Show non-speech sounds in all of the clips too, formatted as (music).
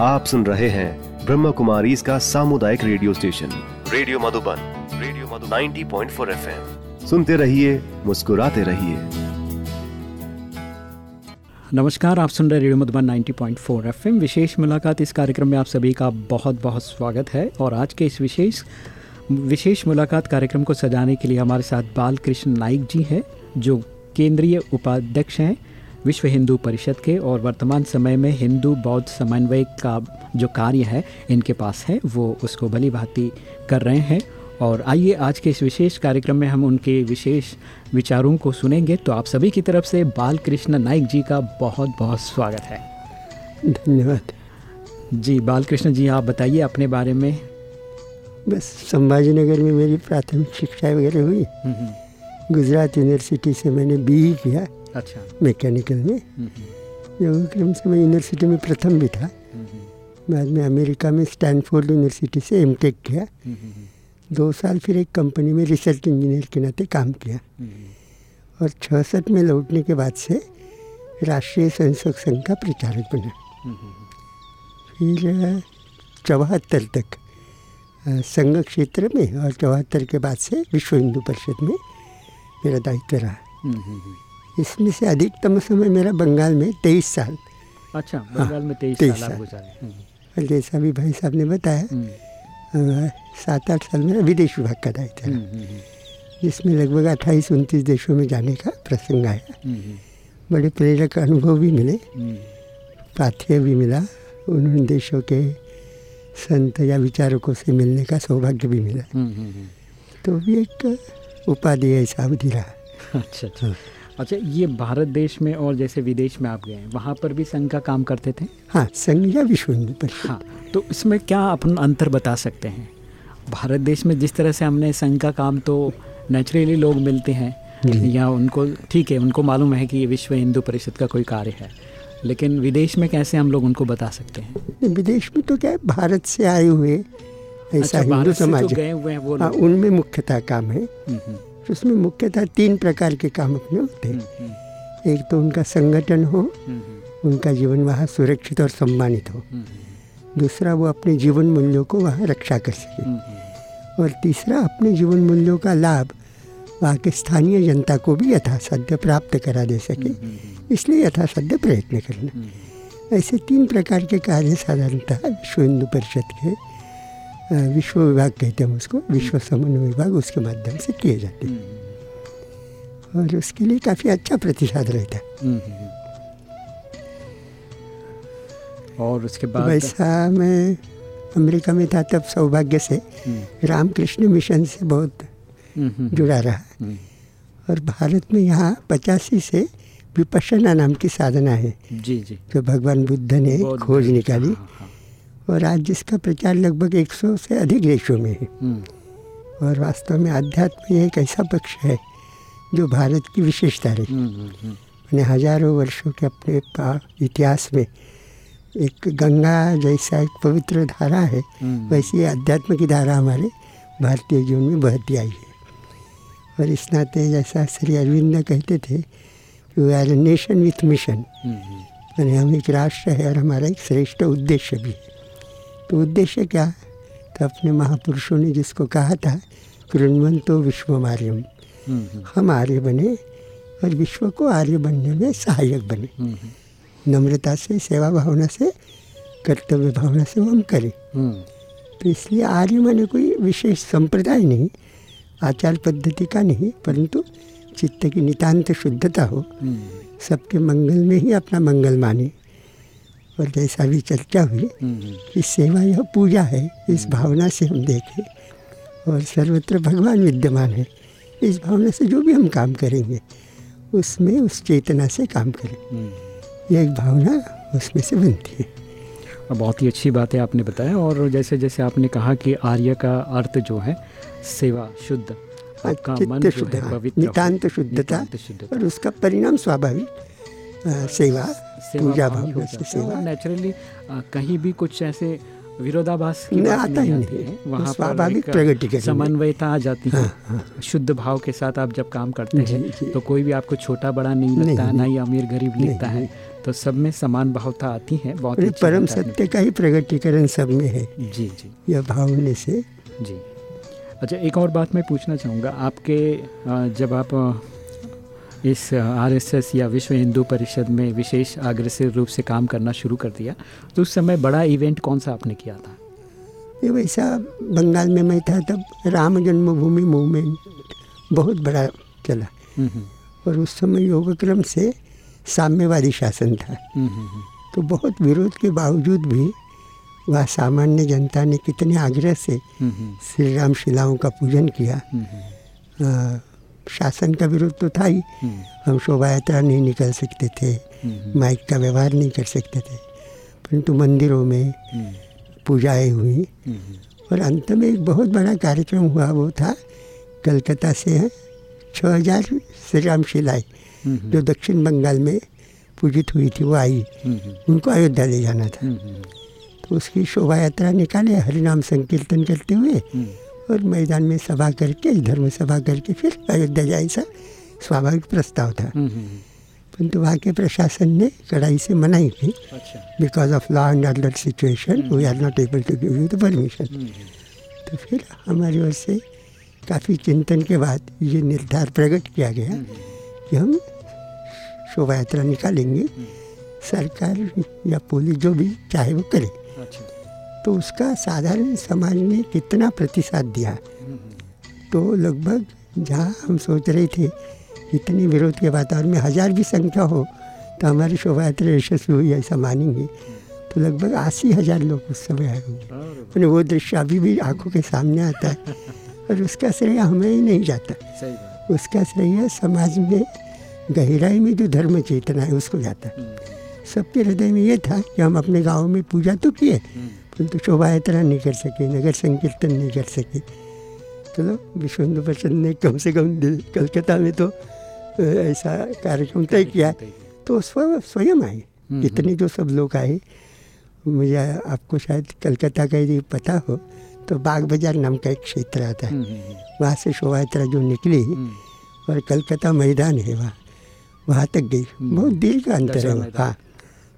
आप सुन रहे हैं ब्रह्म कुमारी इसका सामुदायिक radio station. Radio Madhuban radio Madhu 90.4 F M. सुनते रहिए मुस्कुराते रहिए। नमस्कार आप सुन रहे रेडियो मधुबन 90.4 एफएम। विशेष मुलाकात इस कार्यक्रम में आप सभी का बहुत बहुत स्वागत है और आज के इस विशेष विशेष मुलाकात कार्यक्रम को सजाने के लिए हमारे साथ बाल कृष्ण नाइक जी हैं जो केंद्रीय उपाध्यक्ष हैं। विश्व हिंदू परिषद के और वर्तमान समय में हिंदू बौद्ध समन्वय का जो कार्य है इनके पास है वो उसको भली भांति कर रहे हैं। और आइए आज के इस विशेष कार्यक्रम में हम उनके विशेष विचारों को सुनेंगे। तो आप सभी की तरफ़ से बाल कृष्ण नाइक जी का बहुत बहुत स्वागत है। धन्यवाद। जी बाल कृष्ण जी आप बताइए अपने बारे में। बस संभाजी नगर में मेरी प्राथमिक शिक्षा वगैरह हुई। हम्म, हम्म, गुजरात यूनिवर्सिटी से मैंने बी किया। अच्छा। मैकेनिकल में। योग क्रम से मैं यूनिवर्सिटी में प्रथम भी था। बाद में अमेरिका में स्टैनफोर्ड यूनिवर्सिटी से एम टेक किया। दो साल फिर एक कंपनी में रिसर्च इंजीनियर के नाते काम किया। और छसठ में लौटने के बाद से राष्ट्रीय स्वयंसेवक संघ का प्रचारक बना। फिर चौहत्तर तक संघ क्षेत्र में और चौहत्तर के बाद से विश्व हिंदू परिषद में मेरा दायित्व रहा। इसमें से अधिकतम समय मेरा बंगाल में तेईस साल। अच्छा बंगाल में तेईस 23 साल साल। हम्म, और जैसा भी भाई साहब ने बताया हम्म, सात आठ साल मेरा विदेश विभाग का दायित्व रहा। हम्म, जिसमें लगभग अट्ठाईस उनतीस देशों में जाने का प्रसंग आया। बड़े प्रेरक अनुभव भी मिले। पाथ्य भी मिला। उन देशों के संत या विचारकों से मिलने का सौभाग्य भी मिला। तो भी एक उपाधि ऐसा अवधि रहा। अच्छा अच्छा। अच्छा ये भारत देश में और जैसे विदेश में आप गए वहाँ पर भी संघ का काम करते थे? हाँ संघ या विश्व हिंदू परिषद। हाँ तो इसमें क्या अपन अंतर बता सकते हैं? भारत देश में जिस तरह से हमने संघ का काम तो नेचुरली लोग मिलते हैं या उनको ठीक है उनको मालूम है कि ये विश्व हिंदू परिषद का कोई कार्य है लेकिन विदेश में कैसे हम लोग उनको बता सकते हैं? विदेश में तो क्या है भारत से आए हुए ऐसा अच्छा हिंदू समाज गए हुए हैं वो हाँ उनमें मुख्यतः काम है। हम्म, हम्म, उसमें मुख्यतः तीन प्रकार के काम अपने होते हम्म, हैं। हम्म, एक तो उनका संगठन हो हम्म, हम्म, उनका जीवन वहाँ सुरक्षित और सम्मानित हो। हम्म, दूसरा वो अपने जीवन मूल्यों को वहाँ रक्षा कर सके। हम्म, हम्म, और तीसरा अपने जीवन मूल्यों का लाभ वहाँ के स्थानीय जनता को भी यथासाध्य प्राप्त करा दे सके। हम्म, हम्म, इसलिए यथासाध्य प्रयत्न करना। हम्म, ऐसे तीन प्रकार के कार्य साधारणतः विश्व हिंदू परिषद के विश्व विभाग कहते हैं उसको विश्व समन्वय विभाग उसके माध्यम से किए जाते हैं। हम्म, और उसके लिए काफ़ी अच्छा प्रतिसाद रहता है। हम्म, हम्म। और उसके बाद? वैसा मैं अमेरिका में था तब सौभाग्य से रामकृष्ण मिशन से बहुत जुड़ा रहा। और भारत में यहाँ पचासी से विपश्यना नाम की साधना है। जी जी। जो भगवान बुद्ध ने खोज निकाली। हाँ, हाँ, और आज जिसका प्रचार लगभग 100 से अधिक देशों में है। हम्म, और वास्तव में अध्यात्म ये एक ऐसा पक्ष है जो भारत की विशेषता रही हम्म, हम्म, मैंने हज़ारों वर्षों के अपने इतिहास में एक गंगा जैसा एक पवित्र धारा है वैसी अध्यात्म की धारा हमारे भारतीय जीवन में बहती आई है। और इस नाते जैसा श्री अरविंद कहते थे कि we are a nation with mission यानी हम एक राष्ट्र है और हमारा एक श्रेष्ठ उद्देश्य भी है। तो उद्देश्य क्या है? तो अपने महापुरुषों ने जिसको कहा था कृण्वंतो विश्वमार्यम। हम्म, हम्म, हम आर्य बने और विश्व को आर्य बनने में सहायक बने। हम्म, नम्रता से सेवा भावना से कर्तव्य भावना से वो हम करें। तो इसलिए आर्य माने कोई विशेष संप्रदाय नहीं आचार पद्धति का नहीं परंतु चित्त की नितांत शुद्धता हो। सबके मंगल में ही अपना मंगल माने। और जैसा भी चर्चा हुई कि सेवा यह पूजा है इस भावना से हम देखें। और सर्वत्र भगवान विद्यमान है। इस भावना से जो भी हम काम करेंगे उसमें उस चेतना से काम करें। हम्म। यह एक भावना उसमें से बनती है। बहुत ही अच्छी बात है आपने बताया और जैसे जैसे आपने कहा कि आर्य का अर्थ जो है सेवा शुद्ध आपका मन शुद्ध नितांत शुद्धता और उसका परिणाम स्वाभाविक सेवा सेवा पूजा भाव से सेवा नेचुरली कहीं भी कुछ ऐसे विरोधाभास की नहीं, आता ही नहीं। है। वहाँ स्वाभाविक प्रगति। समन्वयता आ जाती है। हाँ, हाँ। शुद्ध भाव के साथ आप जब काम करते हैं तो कोई भी आपको छोटा बड़ा नहीं लगता है ना ही अमीर गरीब लिखता है। तो सब में समान भावता आती है बहुत परम सत्य का ही प्रगटीकरण सब में है। जी जी। यह भावने से। जी। अच्छा एक और बात मैं पूछना चाहूँगा। आपके जब आप इस आरएसएस या विश्व हिंदू परिषद में विशेष अग्रसर रूप से काम करना शुरू कर दिया। तो उस समय बड़ा इवेंट कौन सा आपने किया था? ये वैसा बंगाल में मैं था तब राम जन्मभूमि मूवमेंट बहुत बड़ा चला। हम्म, हम्म, और उस समय योगक्रम से साम्यवादी शासन था। हम्म, तो बहुत विरोध के बावजूद भी वह सामान्य जनता ने कितने आग्रह से श्री राम शिलाओं का पूजन किया। शासन का विरोध तो था ही। हम्म, हम शोभा यात्रा नहीं निकल सकते थे हम्म, माइक का व्यवहार नहीं कर सकते थे। परंतु मंदिरों में हम्म, पूजाएँ हुई। हम्म, और अंत में एक बहुत बड़ा कार्यक्रम हुआ वो था कलकत्ता से है छः हज़ार श्री राम शिलाएँ हम्म, जो दक्षिण बंगाल में पूजित हुई थी वो आई। हम्म, हम्म, उनको अयोध्या ले जाना था। हम्म, हम्म, तो उसकी शोभा यात्रा निकाले हरिनाम संकीर्तन करते हुए हम्म, और मैदान में सभा करके इधर में सभा करके फिर अयोध्या जाए ऐसा स्वाभाविक प्रस्ताव था। हम्म, हम्म, परंतु वहाँ के प्रशासन ने कड़ाई से मनाई की because of law and order situation we are not able to give you the permission hmm, तो फिर हमारी ओर से काफ़ी चिंतन के बाद ये निर्धार प्रकट किया गया कि हम शोभा यात्रा निकालेंगे सरकार या पुलिस जो भी चाहे वो करे। तो उसका साधारण समाज ने कितना प्रतिसाद दिया? तो लगभग जहाँ हम सोच रहे थे इतने विरोध के वातावरण में हज़ार भी संख्या हो तो हमारी शोभा यात्रा यशस्वी हुई ऐसा मानेंगे। तो लगभग अस्सी हज़ार लोग उस समय आए होंगे। मैंने वो दृश्य अभी भी आँखों के सामने आता है। और उसका श्रेय हमें ही नहीं जाता। उसका श्रेय समाज में गहराई में जो धर्म चेतना है उसको जाता है। सबके हृदय में ये था कि हम अपने गाँव में पूजा तो किए परंतु शोभा यात्रा नहीं कर सके नगर संकीर्तन नहीं कर सके। चलो विश्व हिंदू परिषद ने कम से कम कलकत्ता में तो ऐसा कार्यक्रम तय किया। तो स्व स्वयं आए। हम्म, इतने जो सब लोग आए मुझे आपको शायद कलकत्ता का यदि पता हो तो बाग बाज़ार नाम का एक क्षेत्र आता है। हम्म, हम्म, वहाँ से शोभा यात्रा जो निकली हम्म, और कलकत्ता मैदान है वहाँ वहाँ तक गई। बहुत देर का अंतर है। हाँ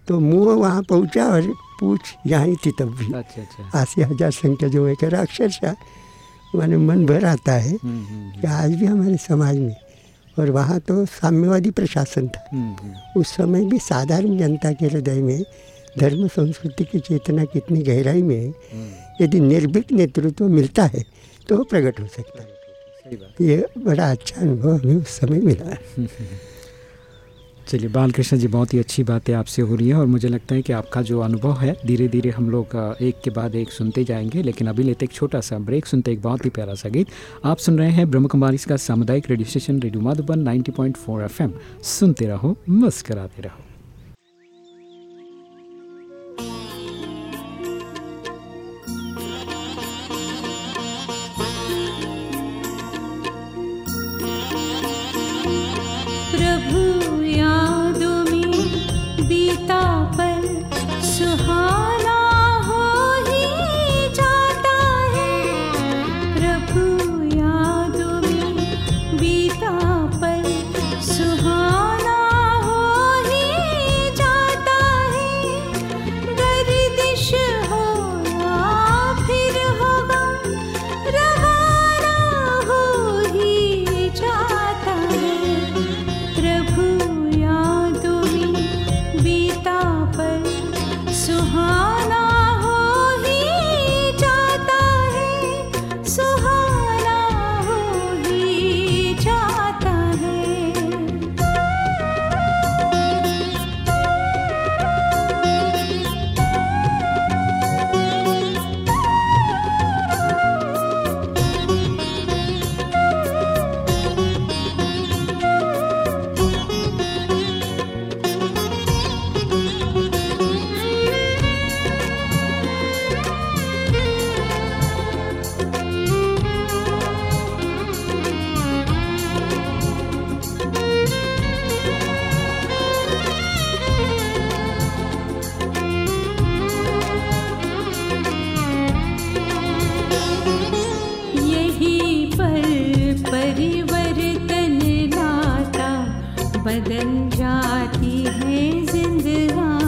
तो मुँह वहाँ पहुँचा और पूछ यहाँ थी तब भी। अच्छा अच्छा। अस्सी हज़ार संख्या जो मैं कह रहा अक्षरशः मैंने मन भर आता है हम्म, हम्म, कि आज भी हमारे समाज में और वहाँ तो साम्यवादी प्रशासन था। हम्म, हम्म, उस समय भी साधारण जनता के हृदय में धर्म संस्कृति की चेतना कितनी गहराई में है हम्म, यदि निर्भीक नेतृत्व मिलता है तो वो प्रकट हो सकता है। ये बड़ा अच्छा अनुभव हमें उस समय मिला। (laughs) चलिए, बालकृष्ण जी, बहुत ही अच्छी बातें आपसे हो रही है और मुझे लगता है कि आपका जो अनुभव है धीरे धीरे हम लोग एक के बाद एक सुनते जाएँगे, लेकिन अभी लेते एक छोटा सा ब्रेक, सुनते एक बहुत ही प्यारा सा गीत। आप सुन रहे हैं ब्रह्म कुमारी का सामुदायिक radio station, radio Madhuban 90.4 F M. सुनते रहो, मस्कराते रहो। बदल जाती है जिंदगा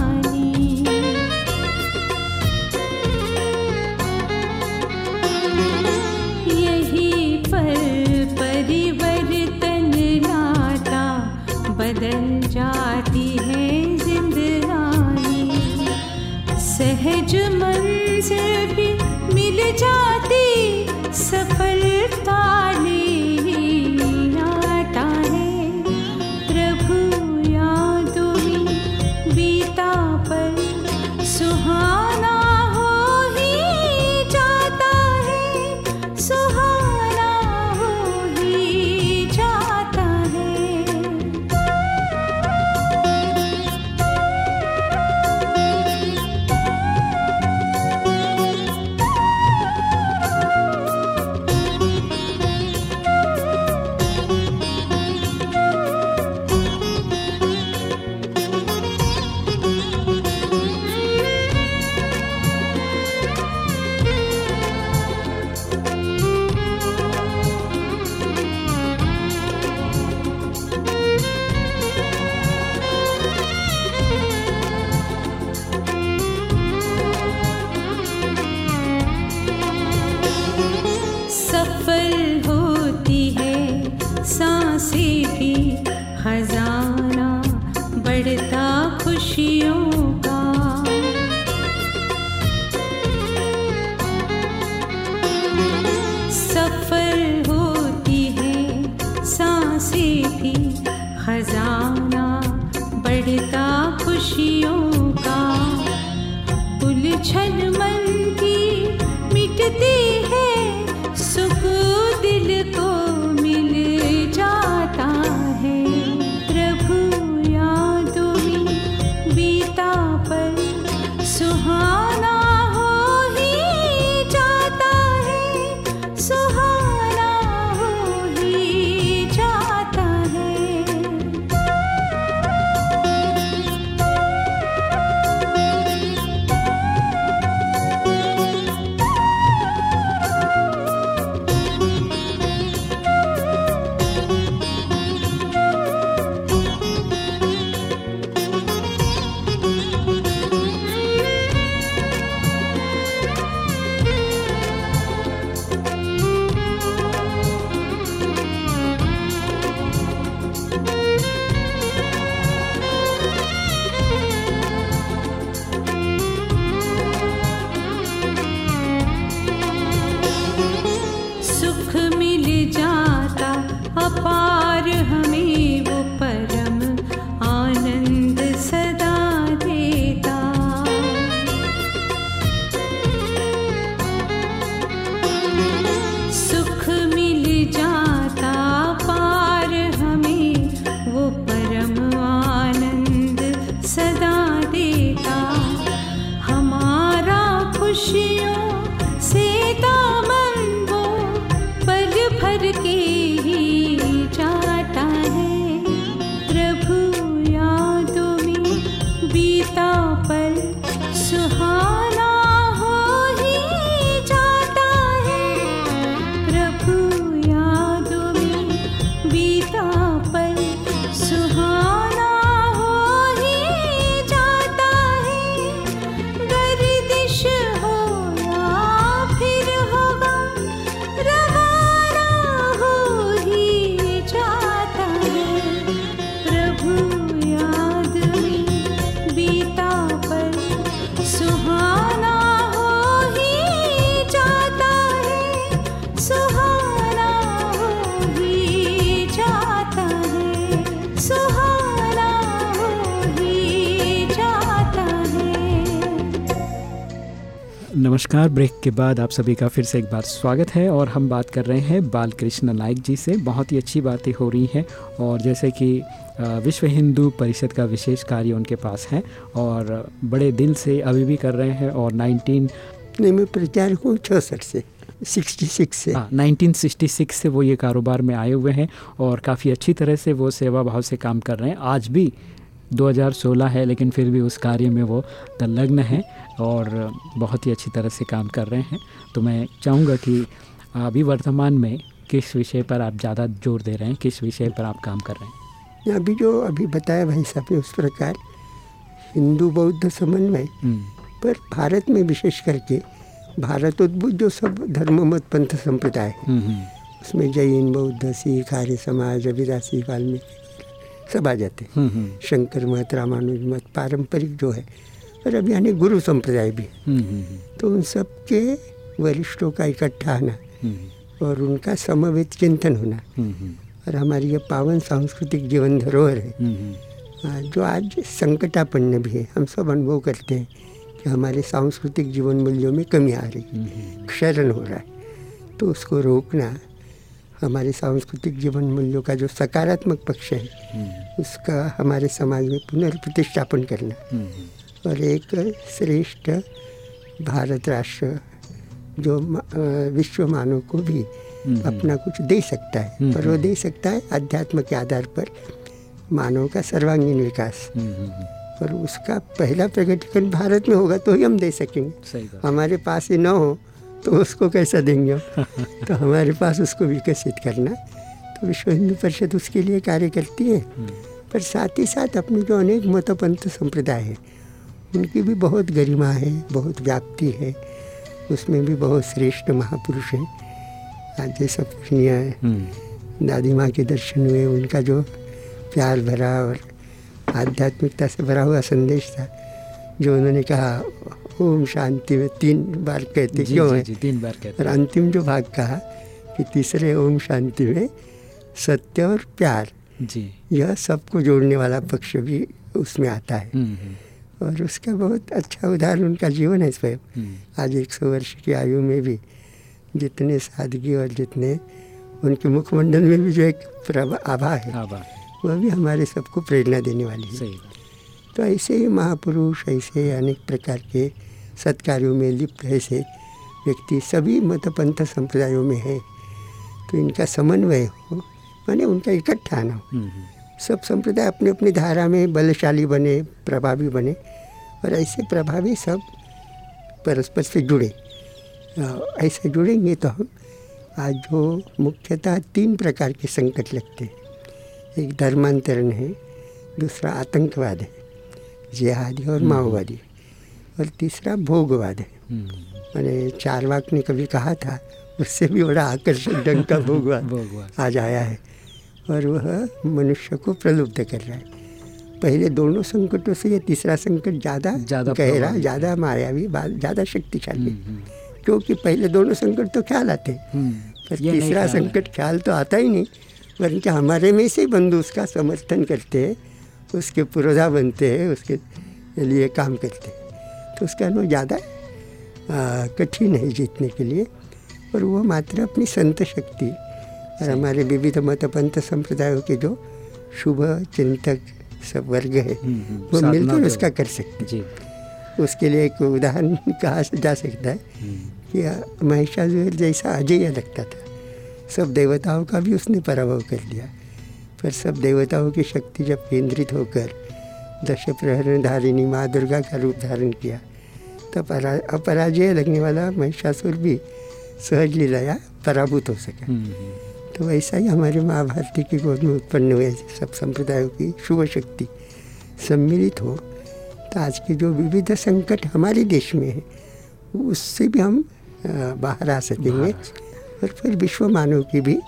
उलझन मन नमस्कार। ब्रेक के बाद आप सभी का फिर से एक बार स्वागत है और हम बात कर रहे हैं बाल कृष्ण नाइक जी से। बहुत ही अच्छी बातें हो रही हैं और जैसे कि विश्व हिंदू परिषद का विशेष कार्य उनके पास है और बड़े दिल से अभी भी कर रहे हैं और 19 नहीं मैं प्रचार हूँ चौंसठ से सिक्सटी सिक्स से। हाँ 1966 से वो ये कारोबार में आए हुए हैं और काफ़ी अच्छी तरह से वो सेवा भाव से काम कर रहे हैं। आज भी 2016 है लेकिन फिर भी उस कार्य में वो संलग्न हैं और बहुत ही अच्छी तरह से काम कर रहे हैं। तो मैं चाहूँगा कि अभी वर्तमान में किस विषय पर आप ज़्यादा ज़ोर दे रहे हैं किस विषय पर आप काम कर रहे हैं? अभी जो अभी बताया भाई साहब ने उस प्रकार हिंदू बौद्ध समन्वय हम्म, पर भारत में विशेष करके भारतोद्भूत जो सब धर्म मत पंथ संप्रदाय हम्म, हम्म, उसमें जैन बौद्ध सिख आर्य समाज रविदासी वाल्मीकि सब आ जाते। हैं हम्म, हम्म, शंकर मत रामानुज मत पारंपरिक जो है और अभी यानी गुरु संप्रदाय भी हैं। हम्म, हम्म, तो उन सब के वरिष्ठों का इकट्ठा आना हम्म, और उनका समवेत चिंतन होना। हम्म, हम्म, और हमारी ये पावन सांस्कृतिक जीवन धरोहर है। हम्म, हम्म, जो आज संकटापन्न भी है हम सब अनुभव करते हैं कि हमारे सांस्कृतिक जीवन मूल्यों में कमी आ रही है। हम्म, क्षरण हो रहा है। तो उसको रोकना हमारे सांस्कृतिक जीवन मूल्यों का जो सकारात्मक पक्ष है हम्म, उसका हमारे समाज में पुनर्प्रतिष्ठापन करना। हम्म, और एक श्रेष्ठ भारत राष्ट्र जो विश्व मानव को भी हम्म, अपना कुछ दे सकता है। और वो दे सकता है अध्यात्म के आधार पर मानव का सर्वांगीण विकास। और उसका पहला प्रकटीकरण भारत में होगा तो ही हम दे सकेंगे। हमारे पास ही ना हो तो उसको कैसा देंगे (laughs) तो हमारे पास उसको विकसित करना। तो विश्व हिंदू परिषद उसके लिए कार्य करती है। हम्म, पर साथ ही साथ अपने जो अनेक मतपंथ संप्रदाय है उनकी भी बहुत गरिमा है बहुत व्याप्ति है। उसमें भी बहुत श्रेष्ठ महापुरुष हैं। आज जैसा पूजनीय है दादी माँ के दर्शन हुए उनका जो प्यार भरा और आध्यात्मिकता से भरा हुआ संदेश था जो उन्होंने कहा ओम शांति में तीन बार कहते जी क्यों जी है? जी तीन बार कहते और अंतिम जो भाग कहा कि तीसरे ओम शांति में सत्य और प्यार जी। यह सबको जोड़ने वाला पक्ष भी उसमें आता है। हम्म, हम्म, और उसका बहुत अच्छा उदाहरण उनका जीवन है स्वयं हम्म, आज एक सौ वर्ष की आयु में भी जितने सादगी और जितने उनके मुखमंडल में भी जो एक प्रभा आभा है वह भी हमारे सबको प्रेरणा देने वाली है। सही तो ऐसे ही महापुरुष ऐसे अनेक प्रकार के सत्कार्यों में लिप्त ऐसे व्यक्ति सभी मतपंथ संप्रदायों में है। तो इनका समन्वय हो माने उनका इकट्ठा आना हो। हम्म, हम्म, सब संप्रदाय अपने अपनी धारा में बलशाली बने प्रभावी बने और ऐसे प्रभावी सब परस्पर से जुड़े। ऐसे जुड़ेंगे तो हम आज जो मुख्यतः तीन प्रकार के संकट लगते हैं। एक धर्मांतरण है दूसरा आतंकवाद है जिहादी और माओवादी। और तीसरा भोगवाद है। हम्म, मैंने चारवाक ने कभी कहा था उससे भी बड़ा आकर्षक ढंग का भोगवाद। आज आया है। और वह मनुष्य को प्रलुब्ध कर रहा है। पहले दोनों संकटों से ये तीसरा संकट ज़्यादा ज़्यादा गहरा ज़्यादा मायावी ज़्यादा शक्तिशाली। हम्म, हम्म, क्योंकि पहले दोनों संकट तो ख्याल आते। पर तीसरा संकट ख्याल तो आता ही नहीं। वरन हमारे में से बंधु उसका समर्थन करते हैं उसके पुरोधा बनते हैं उसके लिए काम करते हैं। तो उसका अनुभव ज़्यादा कठिन है जीतने के लिए। और वो मात्र अपनी संत शक्ति और हमारे विविध मतपंथ संप्रदायों के जो शुभ चिंतक सब वर्ग है हम्म, हम्म, वो मिलकर उसका कर सकते जी। हैं उसके लिए एक उदाहरण (laughs) कहा जा सकता है हम्म, कि महिषासुर जैसा अजय लगता था। सब देवताओं का भी उसने पराभव कर दिया पर सब देवताओं की शक्ति जब केंद्रित होकर दश प्रहरण धारिणी माँ दुर्गा का रूप धारण किया तब परा अपराजय लगने वाला महिषासुर भी सहज लीलाया पराभूत हो सका। हम्म, हम्म, तो वैसा ही हमारे महाभारती की गोद में उत्पन्न हुए सब संप्रदायों की शुभ शक्ति सम्मिलित हो तो आज के जो विविध संकट हमारे देश में है उससे भी हम बाहर आ सकेंगे और फिर विश्व मानव की भी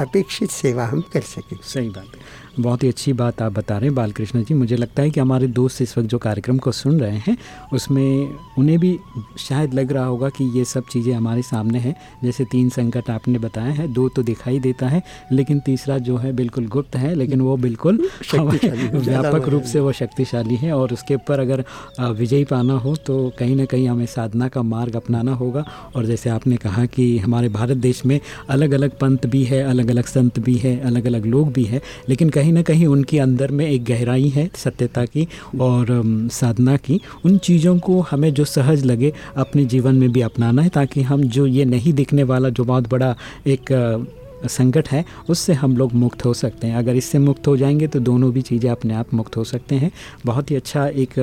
अपेक्षित सेवा हम कर सकें सही बात है। बहुत ही अच्छी बात आप बता रहे हैं बालकृष्ण जी। मुझे लगता है कि हमारे दोस्त इस वक्त जो कार्यक्रम को सुन रहे हैं उसमें उन्हें भी शायद लग रहा होगा कि ये सब चीज़ें हमारे सामने हैं। जैसे तीन संकट आपने बताए हैं दो तो दिखाई देता है लेकिन तीसरा जो है बिल्कुल गुप्त है लेकिन वो बिल्कुल व्यापक रूप से वो शक्तिशाली है और उसके ऊपर अगर विजयी पाना हो तो कहीं ना कहीं हमें साधना का मार्ग अपनाना होगा। और जैसे आपने कहा कि हमारे भारत देश में अलग अलग पंथ भी है अलग अलग संत भी है अलग अलग लोग भी है लेकिन कहीं ना कहीं उनके अंदर में एक गहराई है, सत्यता की और साधना की। उन चीज़ों को हमें जो सहज लगे, अपने जीवन में भी अपनाना है, ताकि हम जो ये नहीं दिखने वाला, जो बहुत बड़ा एक संकट है, उससे हम लोग मुक्त हो सकते हैं। अगर इससे मुक्त हो जाएँगे तो दोनों भी चीज़ें अपने आप मुक्त हो सकते हैं। बहुत ही अच्छा एक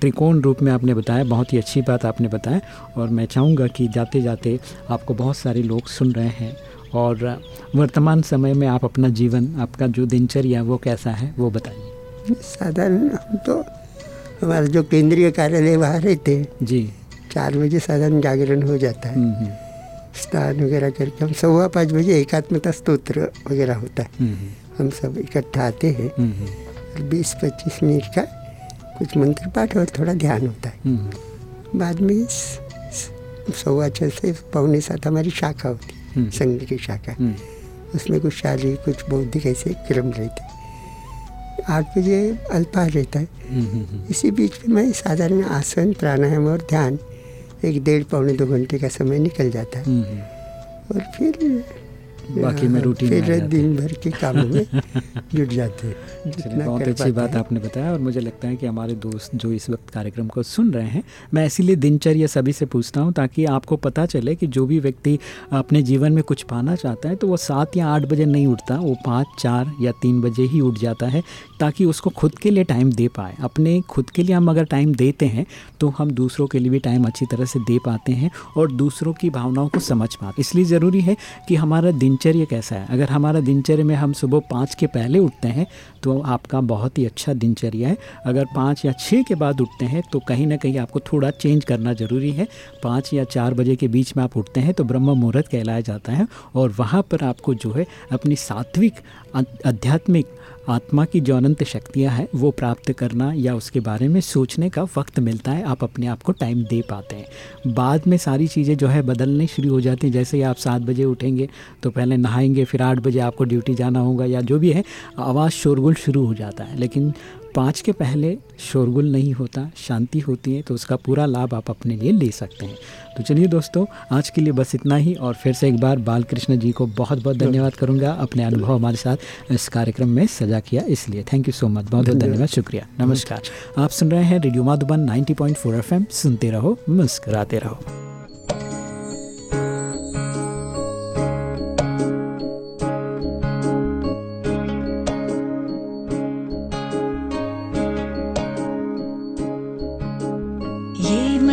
त्रिकोण रूप में आपने बताया, बहुत ही अच्छी बात आपने बताया, और मैं चाहूँगा कि जाते जाते आपको बहुत सारे लोग सुन रहे हैं। और वर्तमान समय में आप अपना जीवन आपका जो दिनचर्या वो कैसा है वो बताइए। साधारण हम तो हमारा जो केंद्रीय कार्यालय वहाँ रहते हैं जी। चार बजे साधारण जागरण हो जाता है। हम्म, हम्म, स्नान वगैरह करके हम सवा पाँच बजे एकात्मता स्तोत्र वगैरह होता है। हम्म, हम सब इकट्ठा आते हैं। और बीस पच्चीस मिनट का कुछ मंत्र पाठ और थोड़ा ध्यान होता है। बाद में सवा छः से पौने सात हमारी शाखा होती हम्म। संघ की शाखा। हम्म, उसमें कुछ शारीरिक कुछ बौद्धिक ऐसे क्रम रहते आठ बजे अल्पाहार रहता है। हम्म, हम्म, हम्म। इसी बीच में मैं साधारण आसन प्राणायाम और ध्यान एक डेढ़ पौने दो घंटे का समय निकल जाता है। हम्म, हम्म। और फिर बाकी में हाँ, रूटीन फिर दिन भर के कामों में (laughs) जुट जाते हैं। बहुत अच्छी बात आपने बताया और मुझे लगता है कि हमारे दोस्त जो इस वक्त कार्यक्रम को सुन रहे हैं मैं इसीलिए दिनचर्या सभी से पूछता हूँ ताकि आपको पता चले कि जो भी व्यक्ति अपने जीवन में कुछ पाना चाहता है तो वो सात या आठ बजे नहीं उठता वो पाँच चार या तीन बजे ही उठ जाता है ताकि उसको खुद के लिए टाइम दे पाए। अपने खुद के लिए हम अगर टाइम देते हैं तो हम दूसरों के लिए भी टाइम अच्छी तरह से दे पाते हैं और दूसरों की भावनाओं को समझ पाते इसलिए ज़रूरी है कि हमारा दिनचर्या कैसा है? अगर हमारा दिनचर्या में हम सुबह पाँच के पहले उठते हैं तो आपका बहुत ही अच्छा दिनचर्या है। अगर पाँच या छः के बाद उठते हैं तो कहीं ना कहीं आपको थोड़ा चेंज करना ज़रूरी है। पाँच या चार बजे के बीच में आप उठते हैं तो ब्रह्म मुहूर्त कहलाया जाता है और वहाँ पर आपको जो है अपनी सात्विक आध्यात्मिक आत्मा की जो अनंत शक्तियाँ हैं, वो प्राप्त करना या उसके बारे में सोचने का वक्त मिलता है, आप अपने आप को टाइम दे पाते हैं। बाद में सारी चीज़ें जो है बदलने शुरू हो जाती हैं, जैसे ही आप सात बजे उठेंगे तो पहले नहाएँगे, फिर आठ बजे आपको ड्यूटी जाना होगा या जो भी है, आवाज़ शोरगुल शुरू हो जाता है। लेकिन पाँच के पहले शोरगुल नहीं होता शांति होती है तो उसका पूरा लाभ आप अपने लिए ले सकते हैं। तो चलिए दोस्तों आज के लिए बस इतना ही और फिर से एक बार बालकृष्ण जी को बहुत बहुत धन्यवाद करूँगा अपने अनुभव हमारे साथ इस कार्यक्रम में सजा किया इसलिए। थैंक यू सो मच बहुत बहुत धन्यवाद। शुक्रिया नमस्कार। आप सुन रहे हैं रेडियो माधुबन 90.4 एफएम सुनते रहो मुस्कराते रहो।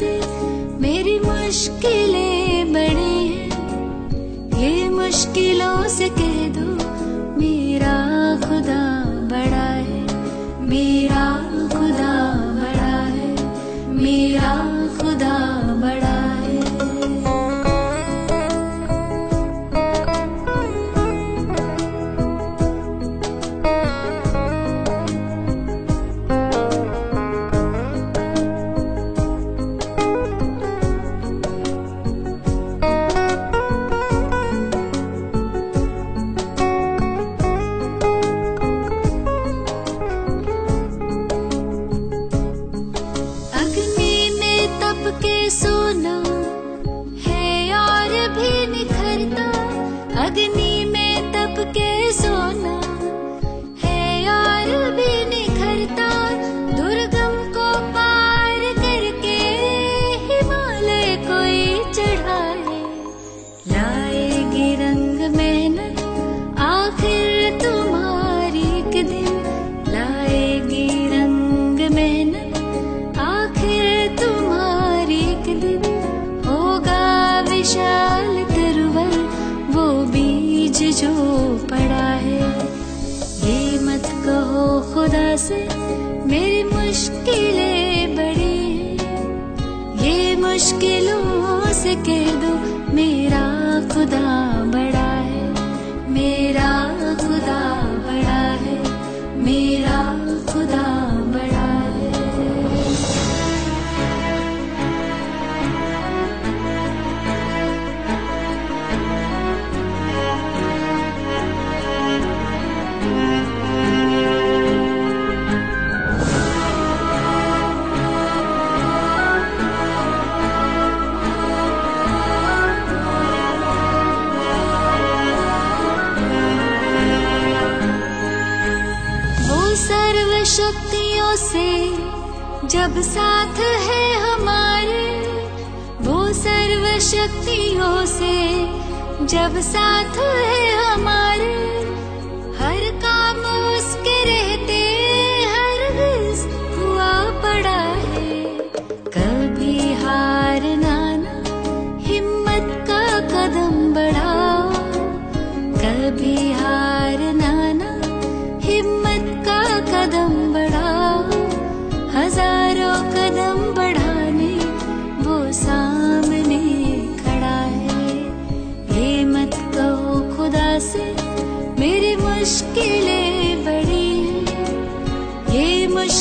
से मेरी मुश्किलें बड़ी हैं। ये मुश्किलों से कह दो